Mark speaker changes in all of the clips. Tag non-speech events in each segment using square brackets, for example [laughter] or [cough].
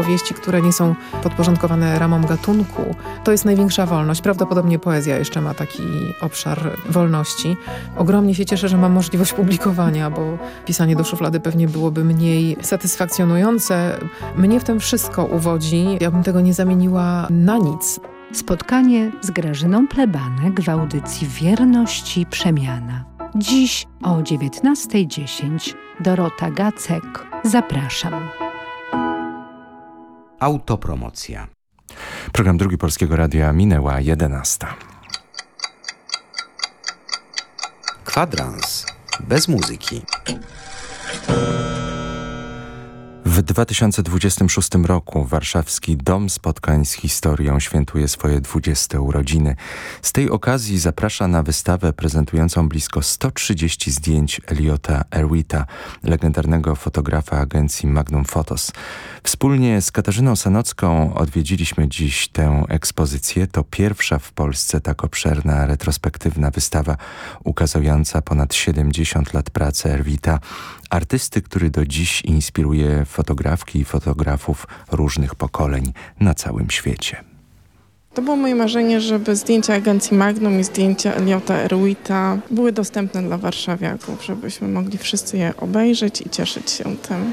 Speaker 1: Powieści, które nie są podporządkowane ramom gatunku, to jest największa wolność. Prawdopodobnie poezja jeszcze ma taki obszar wolności. Ogromnie się cieszę, że mam możliwość publikowania, bo pisanie do szuflady pewnie byłoby mniej satysfakcjonujące. Mnie w tym wszystko uwodzi. Ja bym tego nie zamieniła na nic.
Speaker 2: Spotkanie z Grażyną Plebanek w audycji Wierności Przemiana. Dziś o 19.10 Dorota Gacek. Zapraszam.
Speaker 3: Autopromocja.
Speaker 4: Program Drugi Polskiego Radia minęła 11.
Speaker 3: Kwadrans bez muzyki.
Speaker 4: W 2026 roku warszawski Dom Spotkań z Historią świętuje swoje 20 urodziny. Z tej okazji zaprasza na wystawę prezentującą blisko 130 zdjęć Eliota Erwita, legendarnego fotografa agencji Magnum Photos. Wspólnie z Katarzyną Sanocką odwiedziliśmy dziś tę ekspozycję. To pierwsza w Polsce tak obszerna retrospektywna wystawa ukazująca ponad 70 lat pracy Erwita, artysty, który do dziś inspiruje fotografki i fotografów różnych pokoleń na całym świecie.
Speaker 5: To było moje marzenie, żeby zdjęcia agencji Magnum i zdjęcia Eliota Erwita były dostępne dla warszawiaków, żebyśmy mogli wszyscy je obejrzeć i cieszyć się tym.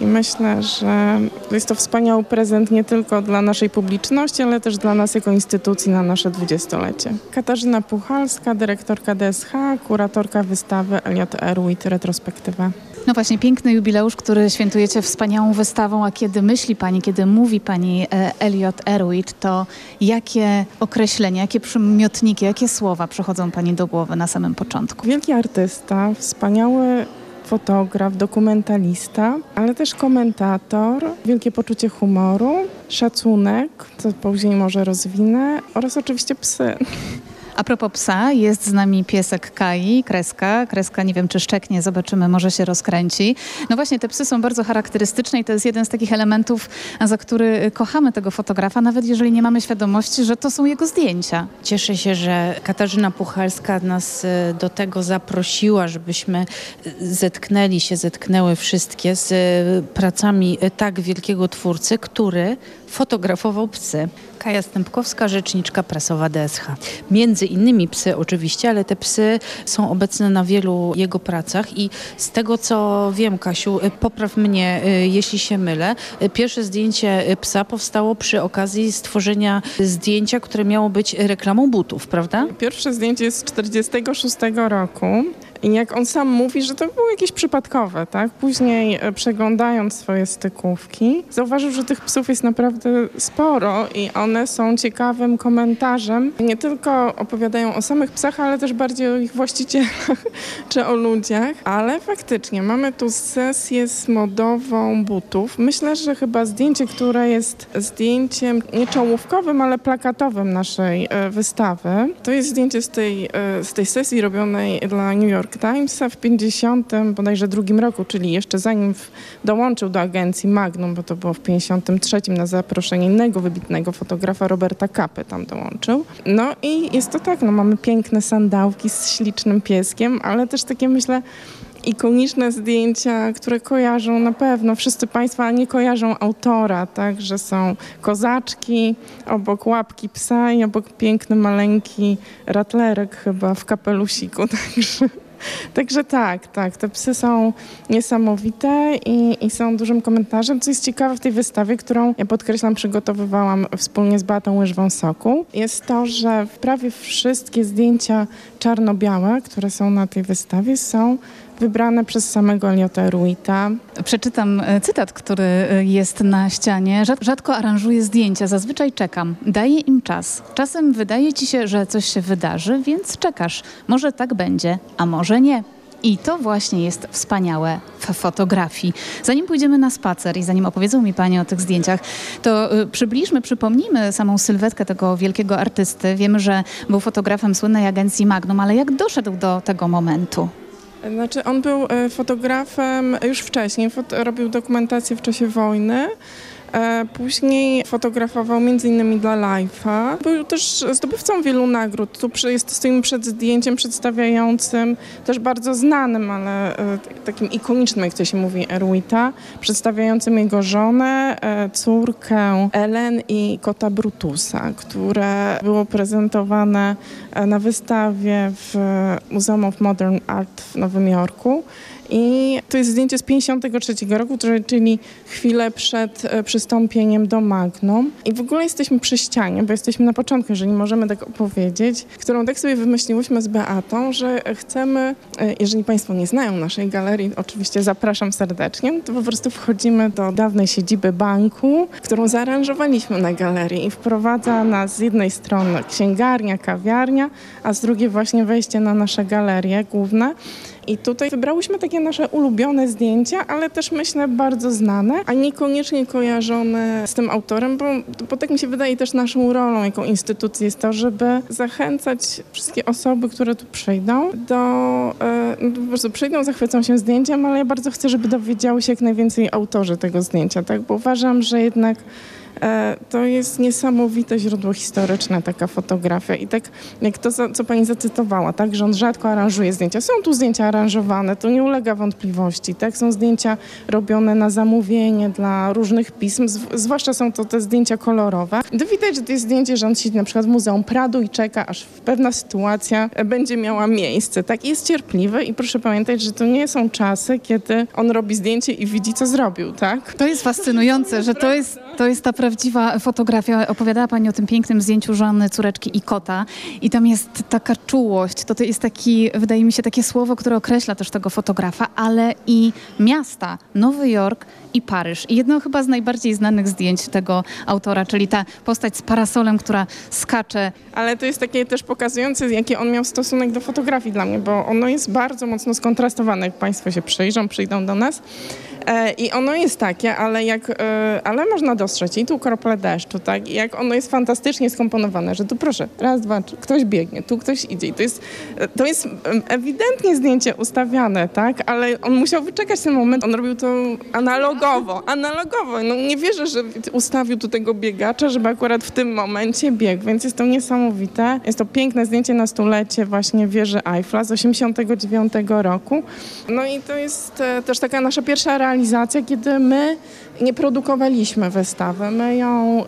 Speaker 5: I myślę, że jest to wspaniały prezent nie tylko dla naszej publiczności, ale też dla nas jako instytucji na nasze dwudziestolecie. Katarzyna Puchalska, dyrektorka DSH, kuratorka wystawy Eliot Erwit Retrospektywa.
Speaker 6: No właśnie, piękny jubileusz, który świętujecie wspaniałą wystawą, a kiedy myśli Pani, kiedy mówi Pani e, Elliot Erwitt, to jakie określenia, jakie przymiotniki, jakie słowa przychodzą Pani do głowy na samym początku?
Speaker 5: Wielki artysta, wspaniały fotograf, dokumentalista, ale też komentator, wielkie poczucie humoru, szacunek, co później może rozwinę, oraz oczywiście psy.
Speaker 6: A propos psa, jest z nami piesek Kai, kreska. Kreska nie wiem, czy szczeknie, zobaczymy, może się rozkręci. No właśnie, te psy są bardzo charakterystyczne i to jest jeden z takich elementów, za który kochamy tego fotografa, nawet jeżeli nie mamy świadomości, że to są jego zdjęcia.
Speaker 7: Cieszę się, że Katarzyna Puchalska nas e, do tego zaprosiła, żebyśmy e, zetknęli się, zetknęły wszystkie z pracami tak wielkiego twórcy, który fotografował psy. Kaja Stępkowska, rzeczniczka prasowa DSH. Między innymi psy oczywiście, ale te psy są obecne na wielu jego pracach i z tego co wiem, Kasiu, popraw mnie, y, jeśli się mylę, pierwsze zdjęcie psa powstało przy okazji stworzenia zdjęcia, które miało być reklamą butów, prawda?
Speaker 5: Pierwsze zdjęcie jest z 46 roku. I jak on sam mówi, że to było jakieś przypadkowe, tak? Później e, przeglądając swoje stykówki, zauważył, że tych psów jest naprawdę sporo i one są ciekawym komentarzem. Nie tylko opowiadają o samych psach, ale też bardziej o ich właścicielach [laughs] czy o ludziach. Ale faktycznie mamy tu sesję modową butów. Myślę, że chyba zdjęcie, które jest zdjęciem nie czołówkowym, ale plakatowym naszej e, wystawy, to jest zdjęcie z tej, e, z tej sesji robionej dla New York York Timesa w 50 bodajże drugim roku, czyli jeszcze zanim w, dołączył do agencji Magnum, bo to było w 53 na zaproszenie innego wybitnego fotografa Roberta Kapy tam dołączył. No i jest to tak, no mamy piękne sandałki z ślicznym pieskiem, ale też takie myślę ikoniczne zdjęcia, które kojarzą na pewno wszyscy Państwo, ale nie kojarzą autora, tak, że są kozaczki, obok łapki psa i obok piękny, maleńki ratlerek chyba w kapelusiku, [laughs] także... [laughs] Także tak, tak. Te psy są niesamowite i, i, są dużym komentarzem. Co jest ciekawe w tej wystawie, którą ja podkreślam, przygotowywałam wspólnie z Batą Łyżwą Soku, jest to, że prawie wszystkie zdjęcia czarno-białe, które są na tej wystawie, są wybrane przez samego Eliota Ruita.
Speaker 6: Przeczytam e, cytat, który e, jest na ścianie. Rzadko aranżuję zdjęcia, zazwyczaj czekam. Daję im czas. Czasem wydaje ci się, że coś się wydarzy, więc czekasz. Może tak będzie, a może nie. I to właśnie jest wspaniałe w fotografii. Zanim pójdziemy na spacer i zanim opowiedzą mi Panie o tych zdjęciach, to y, przybliżmy, przypomnijmy samą sylwetkę tego wielkiego artysty. Wiemy, że był fotografem słynnej agencji Magnum, ale jak doszedł do tego momentu?
Speaker 5: Znaczy on był e, fotografem już wcześniej, robił dokumentację w czasie wojny. E, później fotografował m.in. dla Life'a. Był też zdobywcą wielu nagród. Tu jest, stoimy przed zdjęciem przedstawiającym też bardzo znanym, ale e, takim ikonicznym, jak to się mówi, Erwita, przedstawiającym jego żonę, e, córkę Ellen i kota Brutusa, które było prezentowane na wystawie w Museum of Modern Art w Nowym Jorku. I to jest zdjęcie z 53 roku, czyli chwilę przed e, przystąpieniem do Magnum. I w ogóle jesteśmy przy ścianie, bo jesteśmy na początku, jeżeli możemy tak opowiedzieć, którą tak sobie wymyśliłyśmy z Beatą, że chcemy, e, jeżeli Państwo nie znają naszej galerii, oczywiście zapraszam serdecznie, to po prostu wchodzimy do dawnej siedziby banku, którą zaaranżowaliśmy na galerii i wprowadza nas z jednej strony księgarnia, kawiarnia, a z drugiej właśnie wejście na nasze galerie główne. I tutaj wybrałyśmy takie nasze ulubione zdjęcia, ale też myślę bardzo znane, a niekoniecznie kojarzone z tym autorem, bo, bo tak mi się wydaje też naszą rolą jako instytucji jest to, żeby zachęcać wszystkie osoby, które tu przyjdą do, e, no, po prostu przyjdą, zachwycą się zdjęciem, ale ja bardzo chcę, żeby dowiedziały się jak najwięcej autorzy tego zdjęcia, tak? Bo uważam, że jednak to jest niesamowite źródło historyczne, taka fotografia. I tak jak to, co pani zacytowała, tak, że on rzadko aranżuje zdjęcia. Są tu zdjęcia aranżowane, to nie ulega wątpliwości. Tak, są zdjęcia robione na zamówienie dla różnych pism, zwłaszcza są to te zdjęcia kolorowe. To widać, że to jest zdjęcie, że on siedzi na przykład w Muzeum Pradu i czeka, aż pewna sytuacja będzie miała miejsce. Tak, jest cierpliwy i proszę pamiętać, że to nie są czasy, kiedy on robi zdjęcie i widzi, co zrobił, tak?
Speaker 6: To jest fascynujące, że to jest, to jest ta prawdziwa fotografia. Opowiadała Pani o tym pięknym zdjęciu żony, córeczki i kota. I tam jest taka czułość. To, to jest taki, wydaje mi się, takie słowo, które określa też tego fotografa, ale i miasta. Nowy Jork i Paryż. I jedno chyba z najbardziej znanych zdjęć tego autora, czyli ta postać z parasolem, która skacze.
Speaker 5: Ale to jest takie też pokazujące, jaki on miał stosunek do fotografii dla mnie, bo ono jest bardzo mocno skontrastowane. Jak Państwo się przyjrzą, przyjdą do nas, I ono jest takie, ale, jak, e, ale można dostrzec i tu krople deszczu, tak? I jak ono jest fantastycznie skomponowane, że tu proszę, raz, dwa, trzy, ktoś biegnie, tu ktoś idzie. I to jest, to jest ewidentnie zdjęcie ustawiane, tak? Ale on musiał wyczekać ten moment, on robił to analogowo, analogowo. No nie wierzę, że ustawił tu tego biegacza, żeby akurat w tym momencie biegł, więc jest to niesamowite. Jest to piękne zdjęcie na stulecie właśnie wieży Eiffla z 89 roku. No i to jest e, też taka nasza pierwsza realizacja realizacja, kiedy my nie produkowaliśmy wystawy. My ją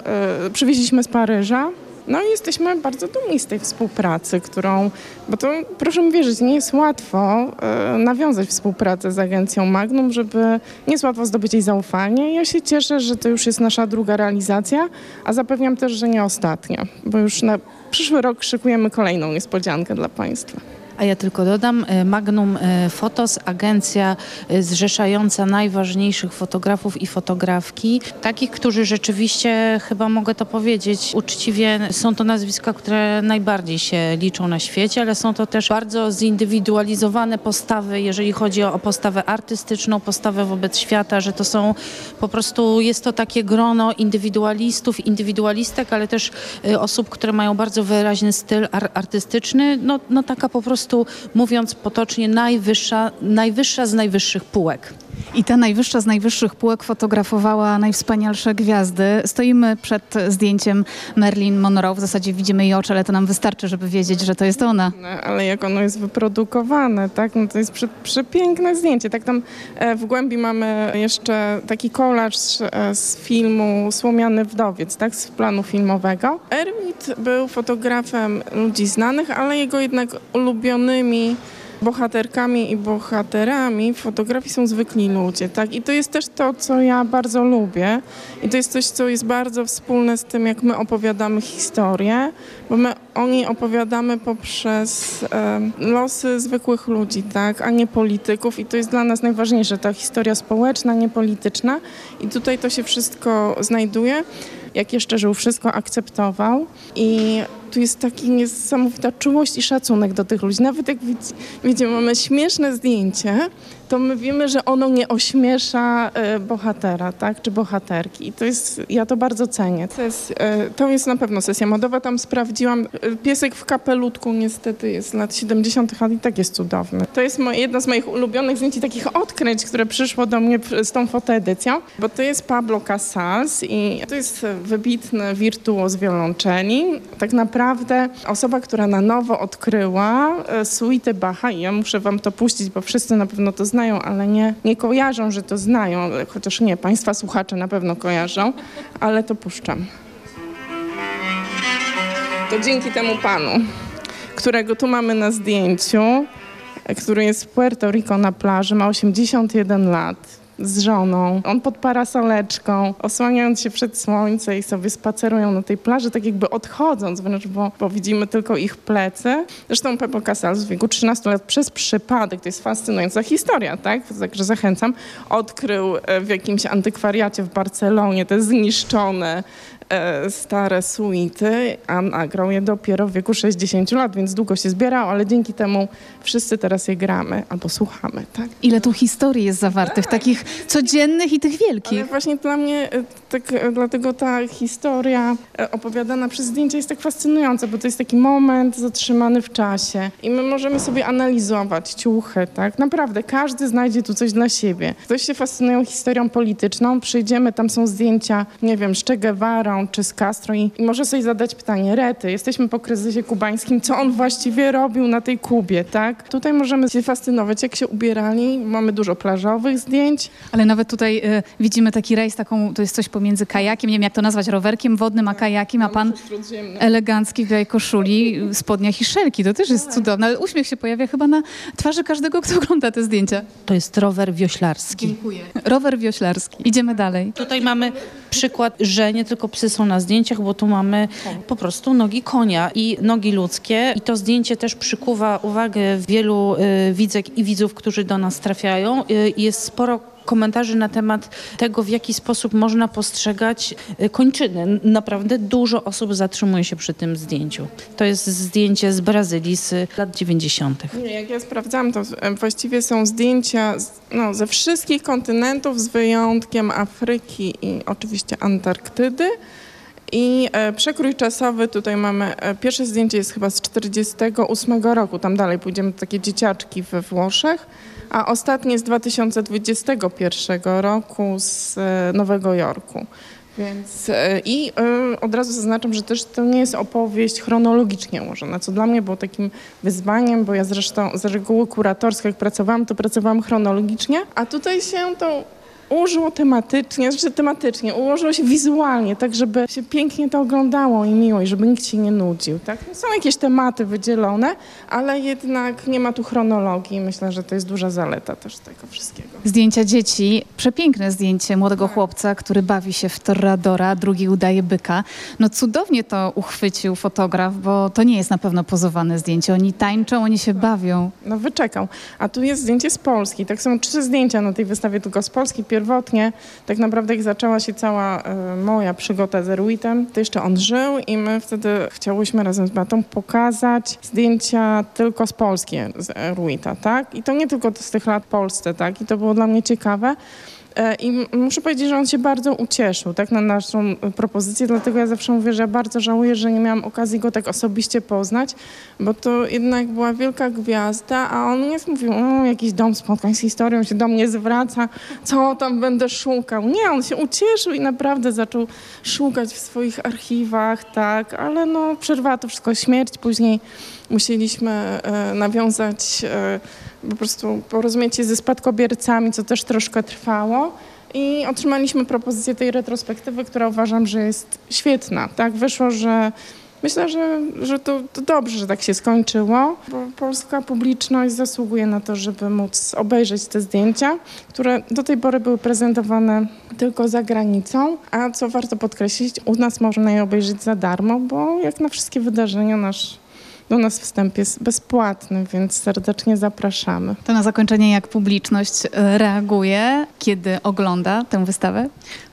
Speaker 5: y, przywieźliśmy z Paryża. No i jesteśmy bardzo dumni z tej współpracy, którą, bo to proszę mi wierzyć, nie jest łatwo y, nawiązać współpracę z agencją Magnum, żeby nie jest łatwo zdobyć jej zaufanie. Ja się cieszę, że to już jest nasza druga realizacja, a zapewniam też, że nie ostatnia, bo już na przyszły rok szykujemy kolejną niespodziankę dla Państwa.
Speaker 7: A ja tylko dodam, e, Magnum e, Fotos, agencja e, zrzeszająca najważniejszych fotografów i fotografki, takich, którzy rzeczywiście, chyba mogę to powiedzieć uczciwie, są to nazwiska, które najbardziej się liczą na świecie, ale są to też bardzo zindywidualizowane postawy, jeżeli chodzi o postawę artystyczną, postawę wobec świata, że to są po prostu, jest to takie grono indywidualistów, indywidualistek, ale też osób, które mają bardzo wyraźny styl artystyczny, no, no taka po prostu prostu mówiąc potocznie najwyższa, najwyższa z najwyższych półek.
Speaker 6: I ta najwyższa z najwyższych półek fotografowała najwspanialsze gwiazdy. Stoimy przed zdjęciem Marilyn Monroe. W zasadzie widzimy jej oczy, ale to nam wystarczy, żeby wiedzieć, że to jest ona.
Speaker 5: No, ale jak ono jest wyprodukowane, tak? No to jest prze, przepiękne zdjęcie. Tak tam e, w głębi mamy jeszcze taki kolaż e, z filmu Słomiany Wdowiec, tak? Z planu filmowego. Ermit był fotografem ludzi znanych, ale jego jednak ulubionymi bohaterkami i bohaterami fotografii są zwykli ludzie, tak? I to jest też to, co ja bardzo lubię. I to jest coś, co jest bardzo wspólne z tym, jak my opowiadamy historię, bo my o niej opowiadamy poprzez losy zwykłych ludzi, tak? A nie polityków. I to jest dla nas najważniejsze, ta historia społeczna, nie polityczna. I tutaj to się wszystko znajduje. Jak jeszcze żył, wszystko akceptował. I tu jest taki niesamowita czułość i szacunek do tych ludzi. Nawet jak widzimy, mamy śmieszne zdjęcie, to my wiemy, że ono nie ośmiesza e, bohatera, tak, czy bohaterki. I to jest, ja to bardzo cenię. To jest, e, to jest na pewno sesja modowa, tam sprawdziłam. E, piesek w kapelutku niestety jest z lat 70., ale i tak jest cudowny. To jest jedno z moich ulubionych zdjęć i takich odkryć, które przyszło do mnie z tą fotoedycją, bo to jest Pablo Casals i to jest wybitny wirtuoz wiolonczeli. Tak naprawdę osoba, która na nowo odkryła suite Bacha i ja muszę wam to puścić, bo wszyscy na pewno to znają, ale nie, nie kojarzą, że to znają, chociaż nie, państwa słuchacze na pewno kojarzą, ale to puszczam. To dzięki temu panu, którego tu mamy na zdjęciu, który jest w Puerto Rico na plaży, ma 81 lat z żoną. On pod parasoleczką, osłaniając się przed słońce i sobie spacerują na tej plaży, tak jakby odchodząc wręcz, bo, bo widzimy tylko ich plecy. Zresztą Pepo Casals w wieku 13 lat przez przypadek, to jest fascynująca historia, tak? Także zachęcam, odkrył e, w jakimś antykwariacie w Barcelonie te zniszczone E, stare suity, a nagrał je dopiero w wieku 60 lat, więc długo się zbierał, ale dzięki temu wszyscy teraz je gramy albo słuchamy. Tak?
Speaker 6: Ile tu historii jest zawartych, tak. takich codziennych i tych wielkich. Ale
Speaker 5: właśnie dla mnie, e, tak, e, dlatego ta historia opowiadana przez zdjęcia jest tak fascynująca, bo to jest taki moment zatrzymany w czasie i my możemy sobie analizować ciuchy, tak? Naprawdę, każdy znajdzie tu coś dla siebie. Ktoś się fascynują historią polityczną, przyjdziemy, tam są zdjęcia, nie wiem, z Che Guevara, czy z Castro i, i może sobie zadać pytanie, Rety, jesteśmy po kryzysie kubańskim, co on właściwie robił na tej Kubie, tak? Tutaj możemy się fascynować, jak się ubierali, mamy dużo plażowych zdjęć.
Speaker 6: Ale nawet tutaj y, widzimy taki rejs, taką, to jest coś pomiędzy kajakiem, nie wiem jak to nazwać, rowerkiem wodnym, a kajakiem, a pan elegancki w białej koszuli, spodniach i szelki, to też jest cudowne, ale uśmiech się pojawia chyba na twarzy każdego, kto ogląda te zdjęcia.
Speaker 7: To jest rower wioślarski.
Speaker 6: Dziękuję. Rower wioślarski. Idziemy dalej.
Speaker 7: Tutaj mamy przykład, że nie tylko psy są na zdjęciach, bo tu mamy po prostu nogi konia i nogi ludzkie. I to zdjęcie też przykuwa uwagę wielu y, widzek i widzów, którzy do nas trafiają. Y, jest sporo komentarzy na temat tego, w jaki sposób można postrzegać y, kończyny. Naprawdę dużo osób zatrzymuje się przy tym zdjęciu. To jest zdjęcie z Brazylii z lat 90.
Speaker 5: Nie, jak ja sprawdzałam, to właściwie są zdjęcia no, ze wszystkich kontynentów z wyjątkiem Afryki i oczywiście Antarktydy. I e, przekrój czasowy, tutaj mamy, e, pierwsze zdjęcie jest chyba z 48 roku, tam dalej pójdziemy, takie dzieciaczki we Włoszech, a ostatnie z 2021 roku z e, Nowego Jorku. Więc i od razu zaznaczam, że też to nie jest opowieść chronologicznie ułożona, co dla mnie było takim wyzwaniem, bo ja zresztą z reguły kuratorskiej, jak pracowałam, to pracowałam chronologicznie, a tutaj się to ułożyło tematycznie, znaczy tematycznie, ułożyło się wizualnie, tak żeby się pięknie to oglądało i miło, i żeby nikt się nie nudził. Tak? Są jakieś tematy wydzielone, ale jednak nie ma tu chronologii. Myślę, że to jest duża zaleta też tego wszystkiego.
Speaker 6: Zdjęcia dzieci, przepiękne zdjęcie młodego tak. chłopca, który bawi się w Torradora, drugi udaje byka. No cudownie to uchwycił fotograf, bo to nie jest na pewno pozowane zdjęcie. Oni tańczą, oni się bawią.
Speaker 5: No wyczekał. A tu jest zdjęcie z Polski. Tak są trzy zdjęcia na tej wystawie, tylko z Polski pierwotnie, tak naprawdę jak zaczęła się cała y, moja przygoda z Erwitem, to jeszcze on żył i my wtedy chciałyśmy razem z Batą pokazać zdjęcia tylko z Polski z Erwita, tak? I to nie tylko z tych lat Polsce, tak? I to było dla mnie ciekawe. E, I muszę powiedzieć, że on się bardzo ucieszył tak, na naszą propozycję, dlatego ja zawsze mówię, że ja bardzo żałuję, że nie miałam okazji go tak osobiście poznać, bo to jednak była wielka gwiazda, a on nie mówił, o, jakiś dom spotkań z historią się do mnie zwraca, co tam będę szukał. Nie, on się ucieszył i naprawdę zaczął szukać w swoich archiwach, tak, ale no przerwała to wszystko śmierć, później musieliśmy e, nawiązać e, po prostu porozumieć się ze spadkobiercami, co też troszkę trwało. I otrzymaliśmy propozycję tej retrospektywy, która uważam, że jest świetna. Tak wyszło, że myślę, że, że to, to dobrze, że tak się skończyło, bo polska publiczność zasługuje na to, żeby móc obejrzeć te zdjęcia, które do tej pory były prezentowane tylko za granicą, a co warto podkreślić, u nas można je obejrzeć za darmo, bo jak na wszystkie wydarzenia nasz do nas wstęp jest bezpłatny, więc serdecznie zapraszamy.
Speaker 6: To na zakończenie, jak publiczność reaguje, kiedy ogląda tę wystawę?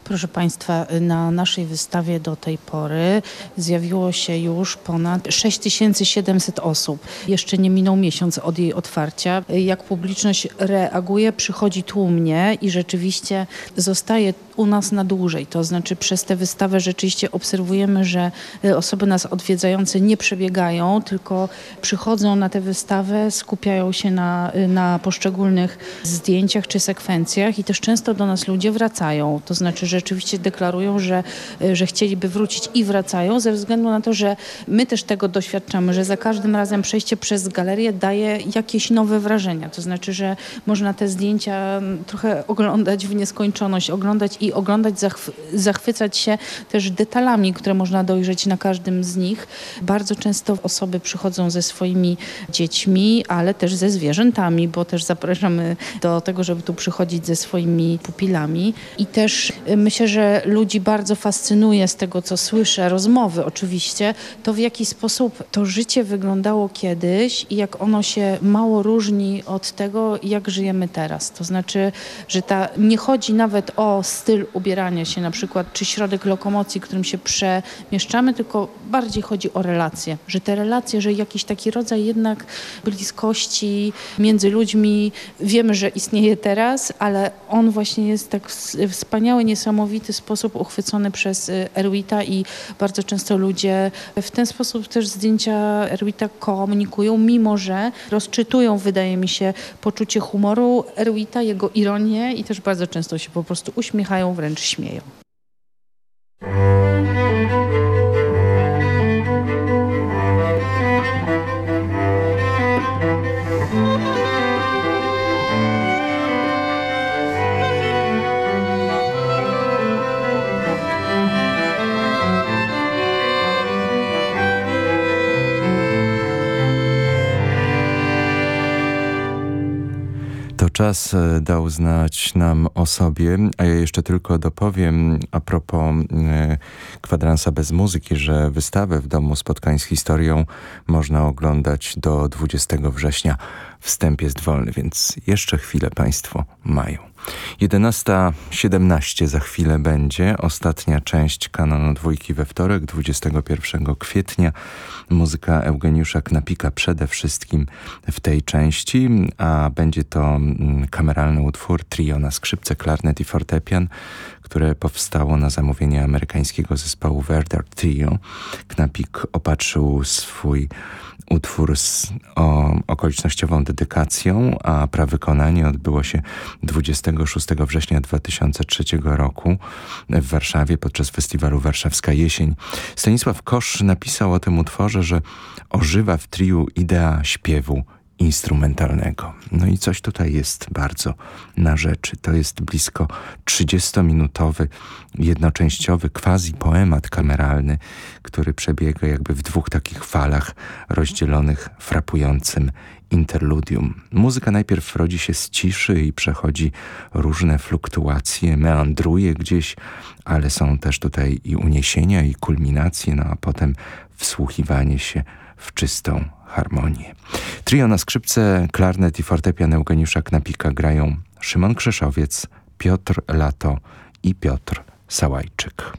Speaker 7: Proszę Państwa, na naszej wystawie do tej pory zjawiło się już ponad 6700 osób. Jeszcze nie minął miesiąc od jej otwarcia. Jak publiczność reaguje, przychodzi tłumnie i rzeczywiście zostaje u nas na dłużej. To znaczy przez tę wystawę rzeczywiście obserwujemy, że osoby nas odwiedzające nie przebiegają, tylko przychodzą na tę wystawę, skupiają się na, na poszczególnych zdjęciach czy sekwencjach i też często do nas ludzie wracają. To znaczy rzeczywiście deklarują, że, że chcieliby wrócić i wracają ze względu na to, że my też tego doświadczamy, że za każdym razem przejście przez galerię daje jakieś nowe wrażenia. To znaczy, że można te zdjęcia trochę oglądać w nieskończoność, oglądać i oglądać, zachwy zachwycać się też detalami, które można dojrzeć na każdym z nich. Bardzo często osoby przychodzą ze swoimi dziećmi, ale też ze zwierzętami, bo też zapraszamy do tego, żeby tu przychodzić ze swoimi pupilami. I też y, myślę, że ludzi bardzo fascynuje z tego, co słyszę, rozmowy oczywiście, to w jaki sposób to życie wyglądało kiedyś i jak ono się mało różni od tego, jak żyjemy teraz. To znaczy, że ta, nie chodzi nawet o styl ubierania się na przykład, czy środek lokomocji, którym się przemieszczamy, tylko bardziej chodzi o relacje, że te relacje, że jakiś taki rodzaj jednak bliskości między ludźmi wiemy, że istnieje teraz, ale on właśnie jest tak wspaniały, niesamowity sposób uchwycony przez y, Erwita i bardzo często ludzie w ten sposób też zdjęcia Erwita komunikują, mimo że rozczytują, wydaje mi się, poczucie humoru Erwita, jego ironię i też bardzo często się po prostu uśmiechają, wręcz śmieją.
Speaker 4: Czas e, dał znać nam o sobie, a ja jeszcze tylko dopowiem a propos e, kwadransa bez muzyki, że wystawę w Domu Spotkań z Historią można oglądać do 20 września. Wstęp jest wolny, więc jeszcze chwilę Państwo mają. 11.17 za chwilę będzie ostatnia część kanonu dwójki we wtorek, 21 kwietnia. Muzyka Eugeniusza Knapika przede wszystkim w tej części, a będzie to mm, kameralny utwór trio na skrzypce, klarnet i fortepian, które powstało na zamówienie amerykańskiego zespołu Werder Trio. Knapik opatrzył swój utwór z o, okolicznościową dedykacją, a prawykonanie odbyło się 26 września 2003 roku w Warszawie podczas festiwalu Warszawska Jesień. Stanisław Kosz napisał o tym utworze, że ożywa w triu idea śpiewu instrumentalnego. No i coś tutaj jest bardzo na rzeczy. To jest blisko 30-minutowy, jednoczęściowy quasi-poemat kameralny, który przebiega jakby w dwóch takich falach rozdzielonych frapującym interludium. Muzyka najpierw rodzi się z ciszy i przechodzi różne fluktuacje, meandruje gdzieś, ale są też tutaj i uniesienia, i kulminacje, no a potem wsłuchiwanie się w czystą harmonię. Trio na skrzypce, klarnet i fortepian Eugeniusza Knapika grają Szymon Krzeszowiec, Piotr Lato i Piotr Sałajczyk.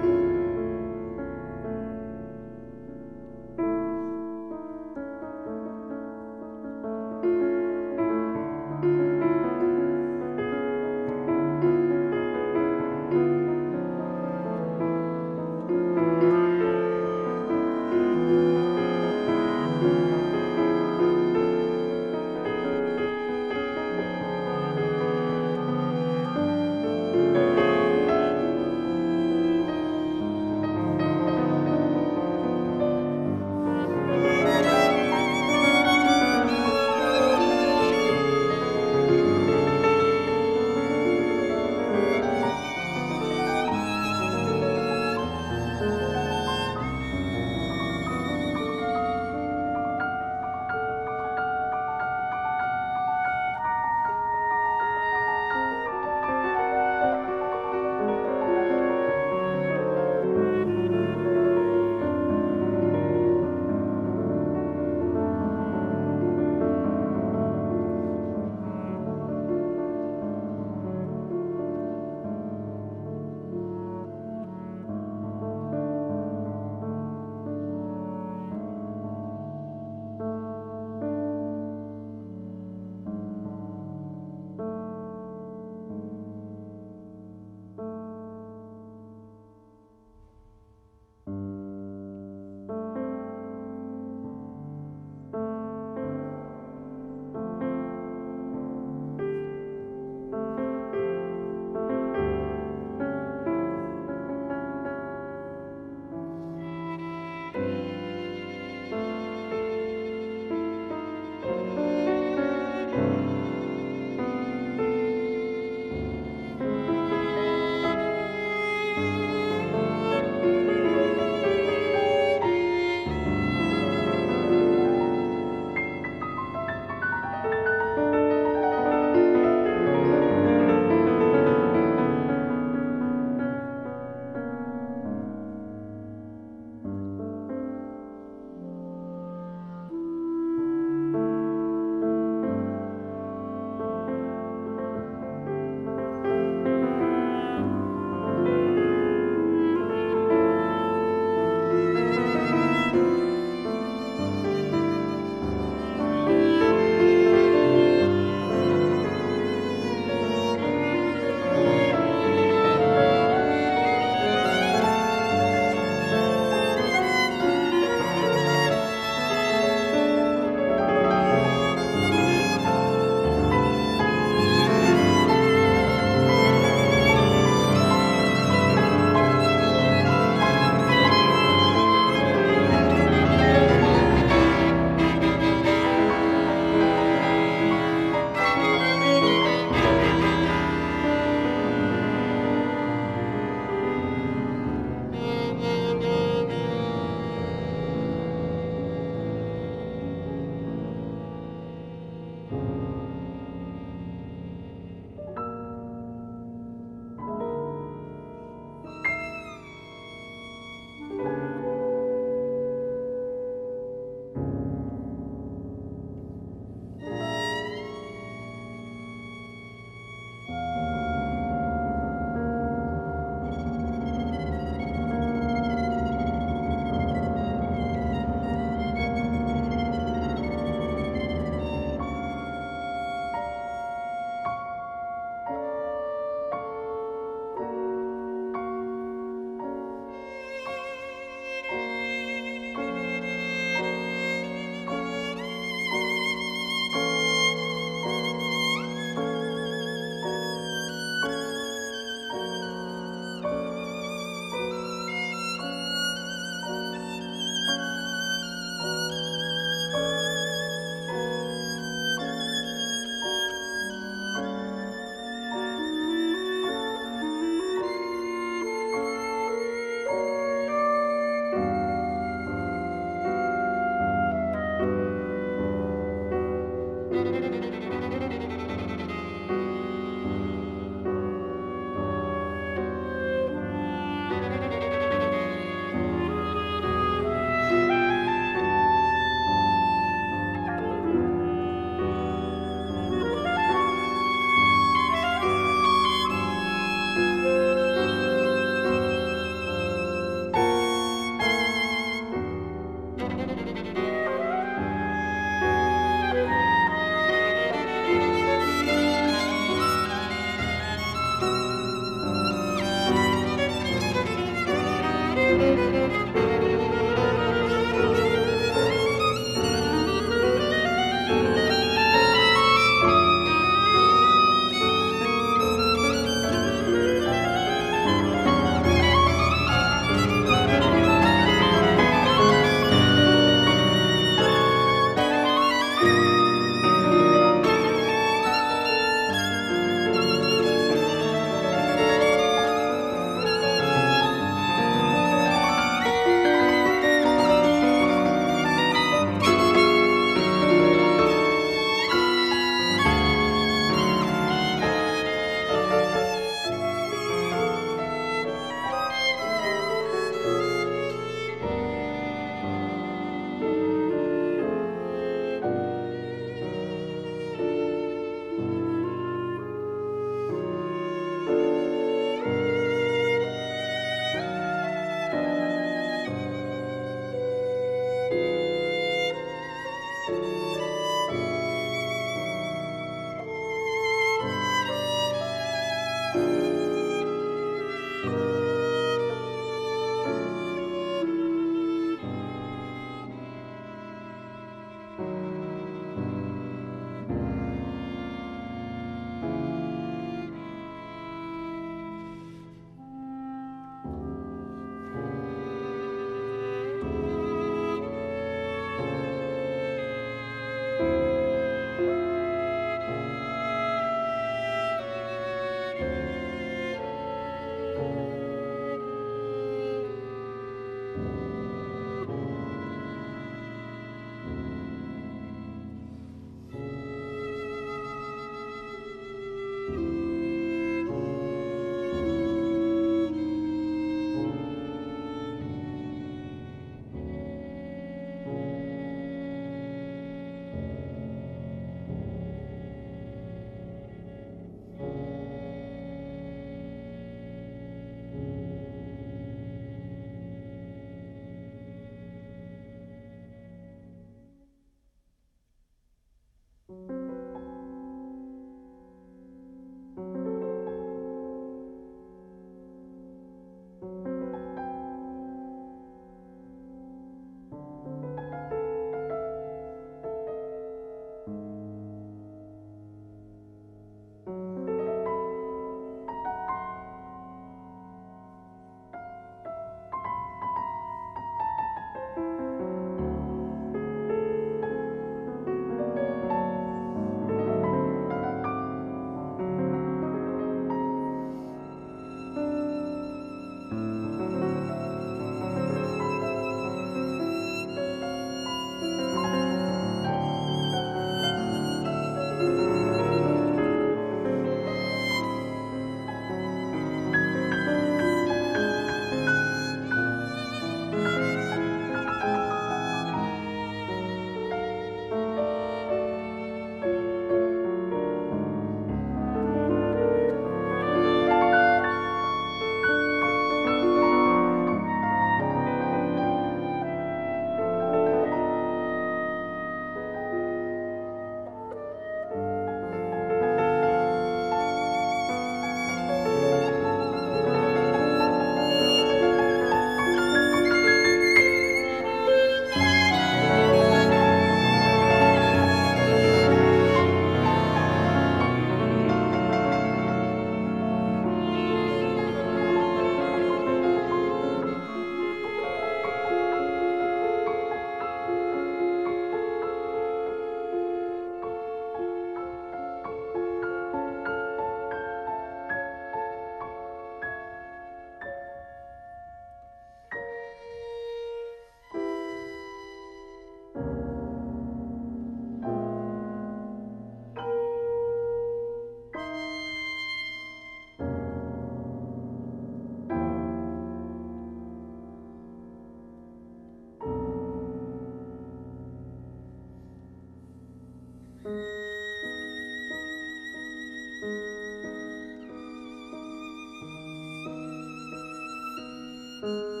Speaker 4: Bye.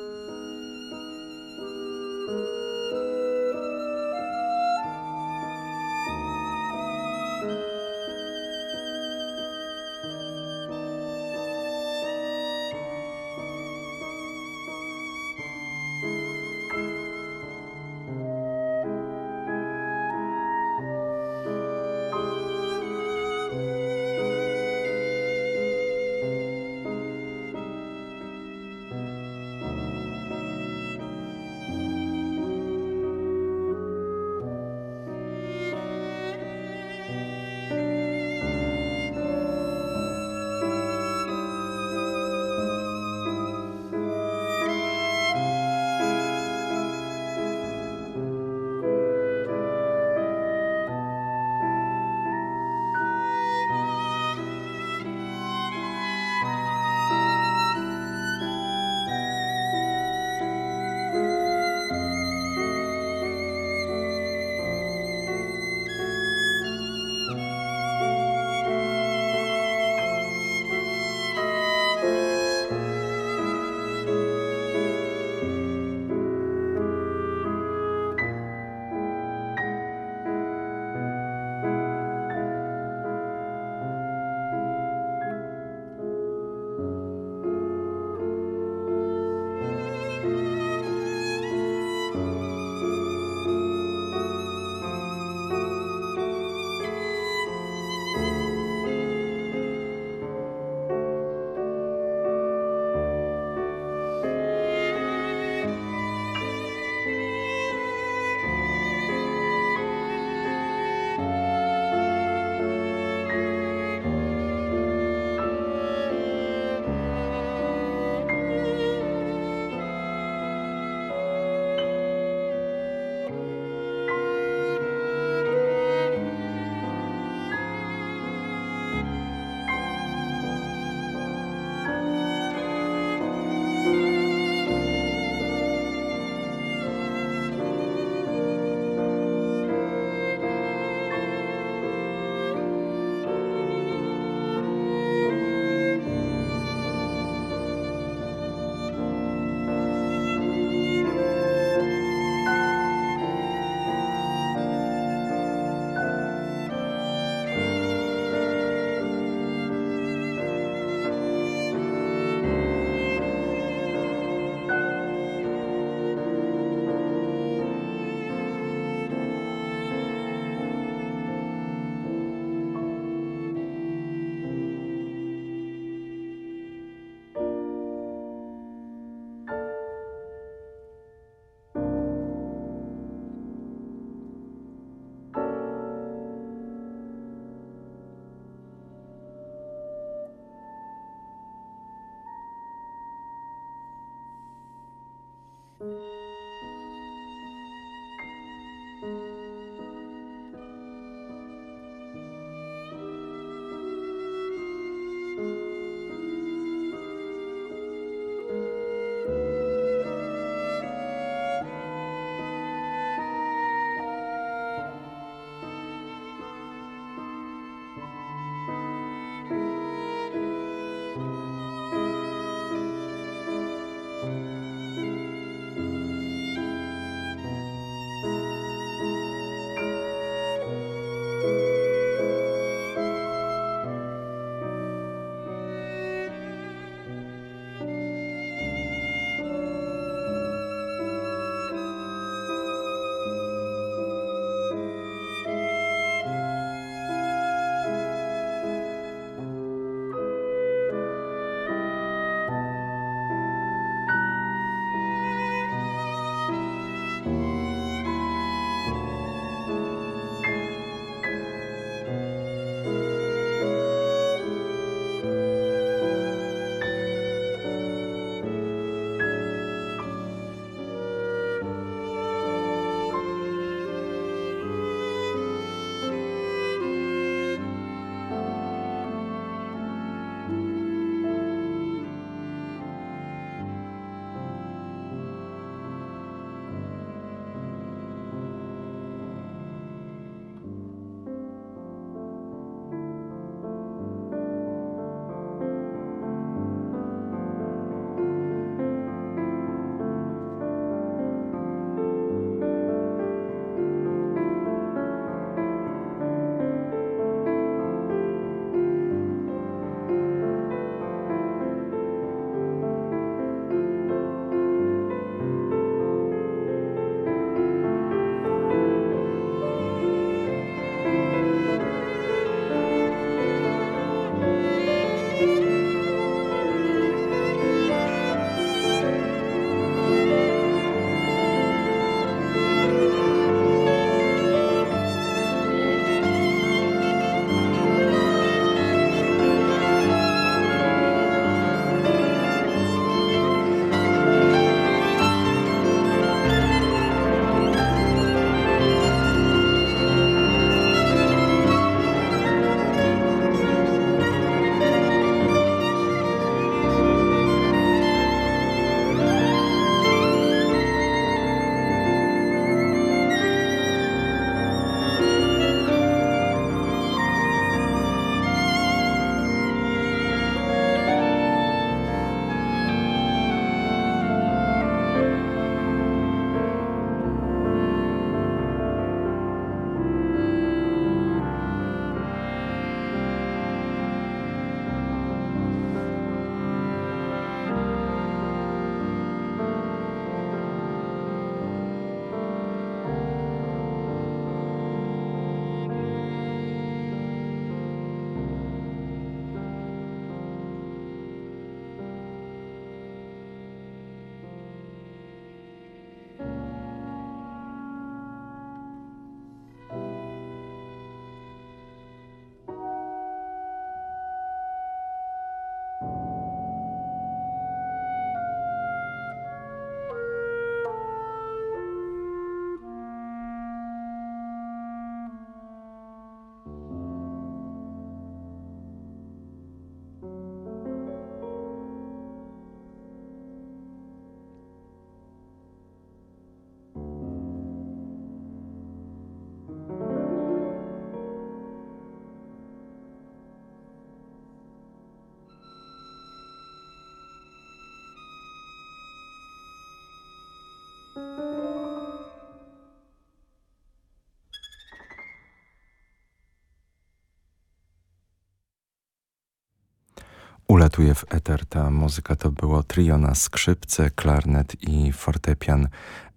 Speaker 4: Ulatuje w eter. Ta muzyka to było trio na skrzypce, klarnet i fortepian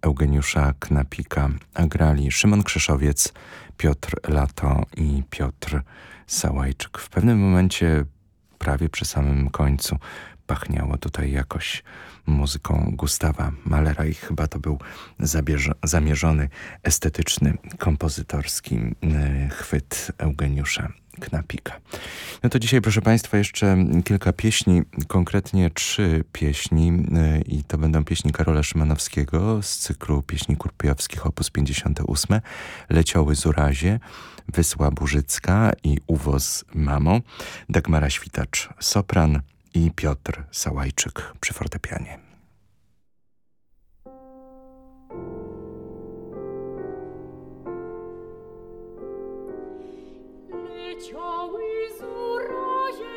Speaker 4: Eugeniusza Knapika. A grali Szymon Krzeszowiec, Piotr Lato i Piotr Sałajczyk. W pewnym momencie, prawie przy samym końcu,
Speaker 8: pachniało tutaj jakoś muzyką Gustawa Malera i chyba to był zamierzony estetyczny, kompozytorski e, chwyt Eugeniusza Knapika. No to dzisiaj, proszę Państwa, jeszcze kilka pieśni, konkretnie trzy pieśni e, i to będą pieśni Karola Szymanowskiego z cyklu pieśni kurpiowskich op. 58, Lecioły z Urazie, Wysła Burzycka i Uwoz Mamo, Dagmara Świtacz, sopran i Piotr Sałajczyk przy fortepianie.
Speaker 4: Z urazie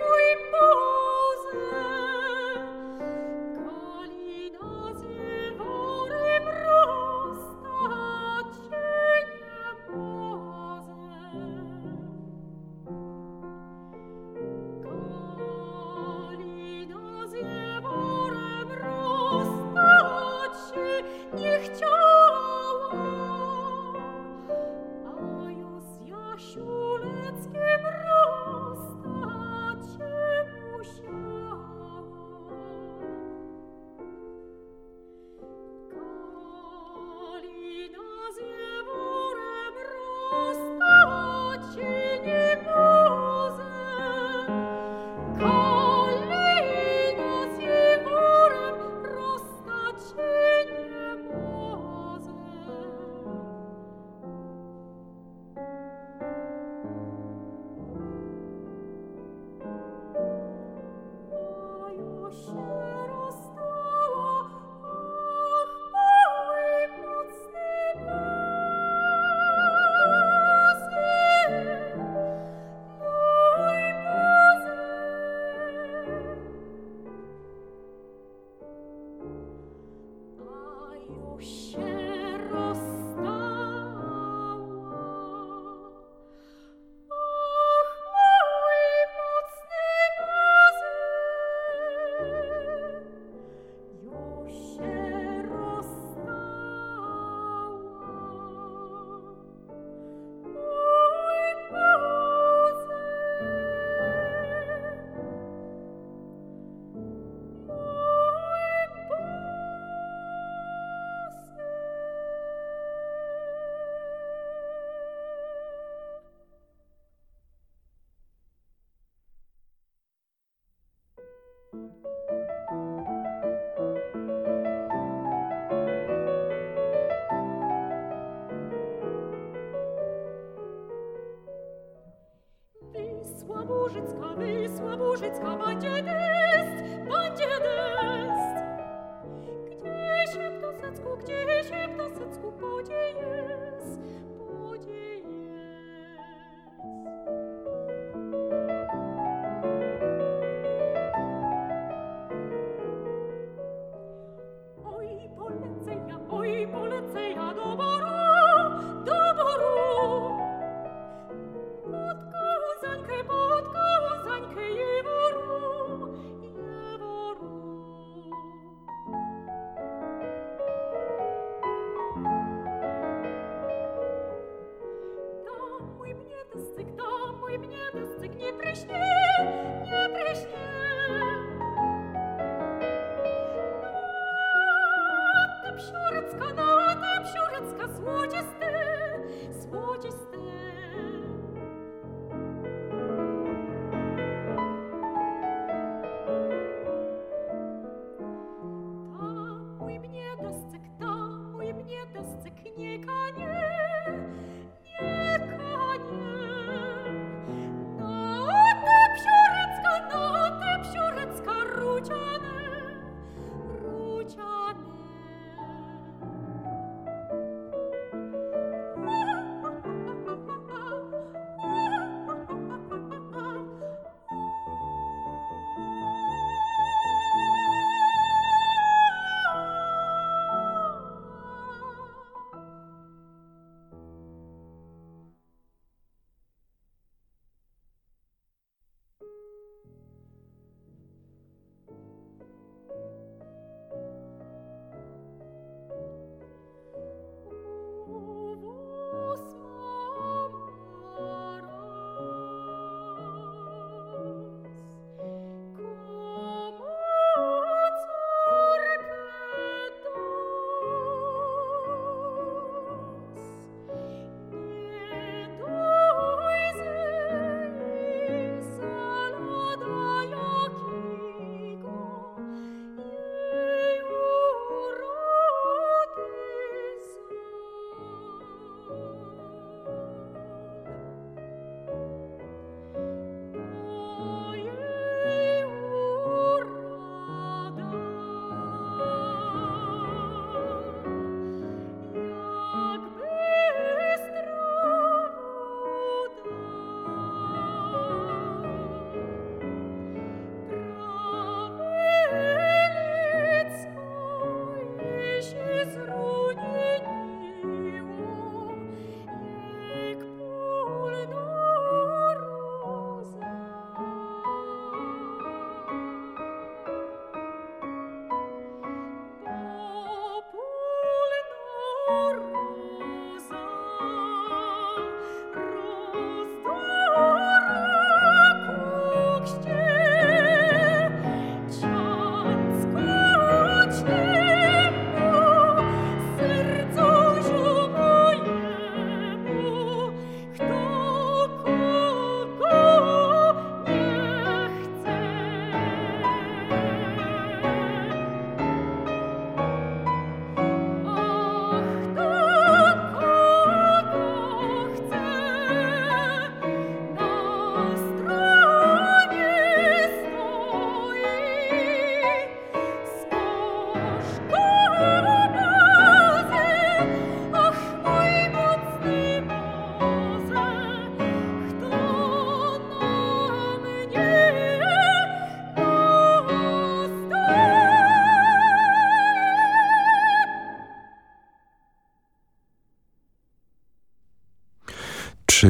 Speaker 4: mój Bóg.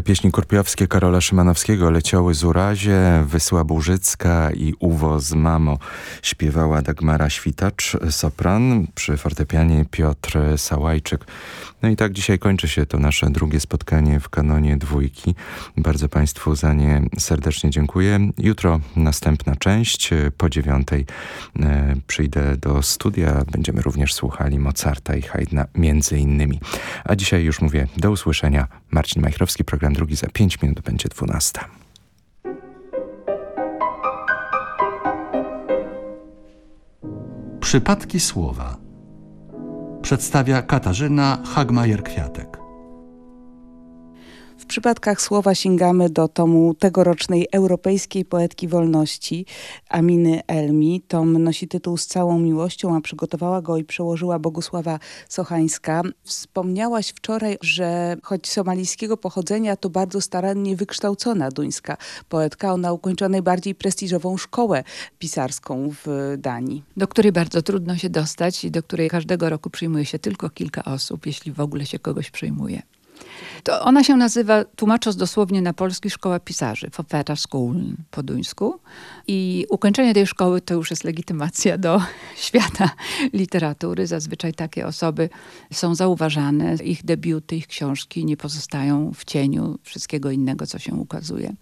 Speaker 4: Pieśni kurpiowskie Karola Szymanowskiego leciały z urazie, Wysła Burzycka i Uwo z Mamo śpiewała Dagmara Świtacz, sopran, przy fortepianie Piotr Sałajczyk. No i tak dzisiaj kończy się to nasze drugie spotkanie w kanonie dwójki. Bardzo Państwu za nie serdecznie dziękuję. Jutro następna część. Po dziewiątej e, przyjdę do studia. Będziemy również słuchali Mozarta i Haydna między innymi. A dzisiaj już mówię do usłyszenia. Marcin Majchrowski, program drugi za pięć minut będzie dwunasta.
Speaker 9: Przypadki słowa przedstawia Katarzyna Hagmajer-Kwiatek
Speaker 10: przypadkach słowa sięgamy do tomu tegorocznej Europejskiej Poetki Wolności Aminy Elmi. Tom nosi tytuł Z całą miłością, a przygotowała go i przełożyła Bogusława Sochańska. Wspomniałaś wczoraj, że choć somalijskiego pochodzenia, to bardzo starannie wykształcona duńska poetka. Ona ukończyła najbardziej prestiżową szkołę pisarską w Danii.
Speaker 8: Do której bardzo trudno się dostać i do której każdego roku przyjmuje się tylko kilka osób, jeśli w ogóle się kogoś przyjmuje. To ona się nazywa, tłumacząc dosłownie na polski, Szkoła Pisarzy, Författarskolan po duńsku. I ukończenie tej szkoły to już jest legitymacja do [laughs] świata literatury. Zazwyczaj takie osoby są zauważane, ich debiuty, ich książki nie pozostają w cieniu wszystkiego innego, co się ukazuje.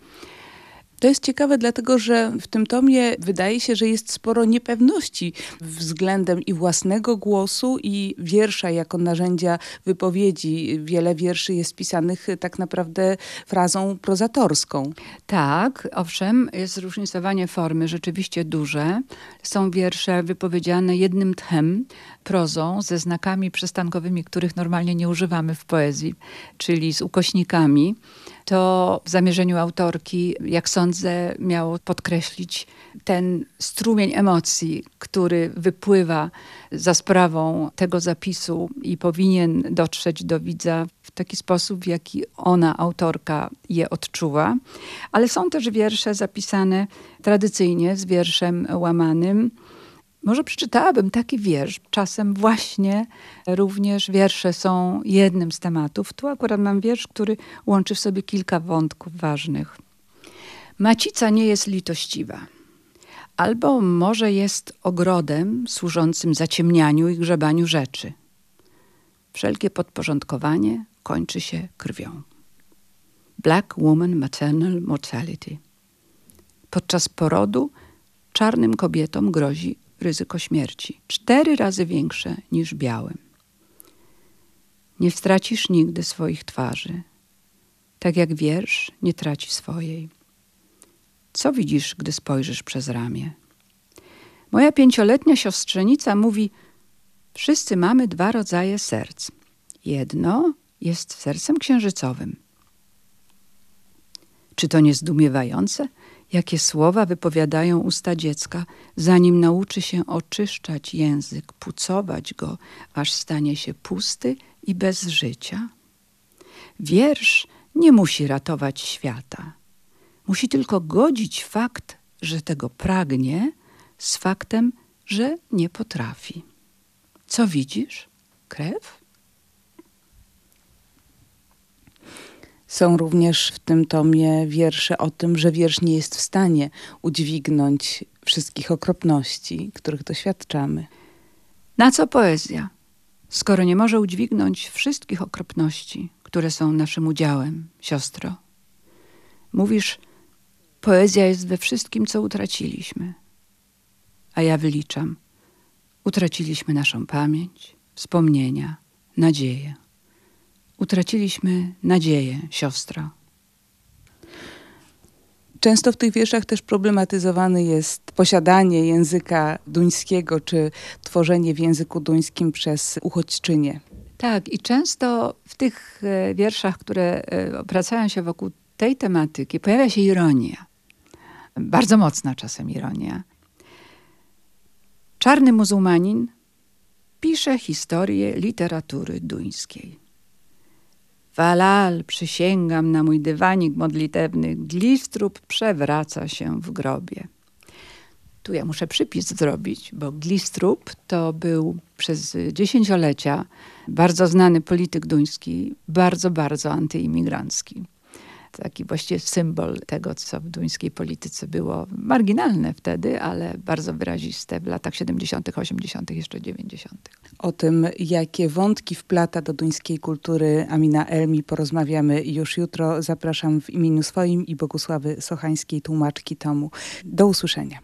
Speaker 10: To jest ciekawe, dlatego że w tym tomie wydaje się, że jest sporo niepewności względem i własnego głosu, i wiersza jako narzędzia wypowiedzi. Wiele wierszy jest pisanych tak naprawdę frazą prozatorską.
Speaker 8: Tak, owszem, jest zróżnicowanie formy rzeczywiście duże. Są wiersze wypowiedziane jednym tchem, prozą, ze znakami przystankowymi, których normalnie nie używamy w poezji, czyli z ukośnikami to w zamierzeniu autorki, jak sądzę, miało podkreślić ten strumień emocji, który wypływa za sprawą tego zapisu i powinien dotrzeć do widza w taki sposób, w jaki ona, autorka, je odczuwa. Ale są też wiersze zapisane tradycyjnie z wierszem łamanym może przeczytałabym taki wiersz. Czasem właśnie również wiersze są jednym z tematów. Tu akurat mam wiersz, który łączy w sobie kilka wątków ważnych. Macica nie jest litościwa. Albo może jest ogrodem służącym zaciemnianiu i grzebaniu rzeczy. Wszelkie podporządkowanie kończy się krwią. Black Woman Maternal Mortality. Podczas porodu czarnym kobietom grozi ryzyko śmierci, cztery razy większe niż białym. Nie stracisz nigdy swoich twarzy, tak jak wiersz nie traci swojej. Co widzisz, gdy spojrzysz przez ramię? Moja pięcioletnia siostrzenica mówi: Wszyscy mamy dwa rodzaje serc. Jedno jest sercem księżycowym. Czy to nie zdumiewające? Jakie słowa wypowiadają usta dziecka, zanim nauczy się oczyszczać język, pucować go, aż stanie się pusty i bez życia? Wiersz nie musi ratować świata. Musi tylko godzić fakt, że tego pragnie, z faktem, że nie potrafi. Co widzisz? Krew?
Speaker 10: Są również w tym tomie wiersze o tym, że wiersz nie jest w stanie udźwignąć wszystkich okropności, których doświadczamy.
Speaker 8: Na co poezja, skoro nie może udźwignąć wszystkich okropności, które są naszym udziałem, siostro? Mówisz, poezja jest we wszystkim, co utraciliśmy. A ja wyliczam, utraciliśmy naszą pamięć, wspomnienia, nadzieję. Utraciliśmy nadzieję, siostra.
Speaker 10: Często w tych wierszach też problematyzowane jest posiadanie języka duńskiego, czy tworzenie w języku duńskim przez uchodźczynie.
Speaker 8: Tak, i często w tych e, wierszach, które e, obracają się wokół tej tematyki, pojawia się ironia. Bardzo mocna czasem ironia. Czarny muzułmanin pisze historię literatury duńskiej. Walal, przysięgam na mój dywanik modlitewny, glistrup przewraca się w grobie. Tu ja muszę przypis zrobić, bo Glistrup to był przez dziesięciolecia bardzo znany polityk duński, bardzo, bardzo antyimigrancki. Taki właściwie symbol tego, co w duńskiej polityce było marginalne wtedy, ale bardzo wyraziste w latach 70., 80., jeszcze 90.
Speaker 10: O tym, jakie wątki wplata do duńskiej kultury Amina Elmi porozmawiamy już jutro. Zapraszam w imieniu swoim i Bogusławy Sochańskiej, tłumaczki tomu. Do usłyszenia.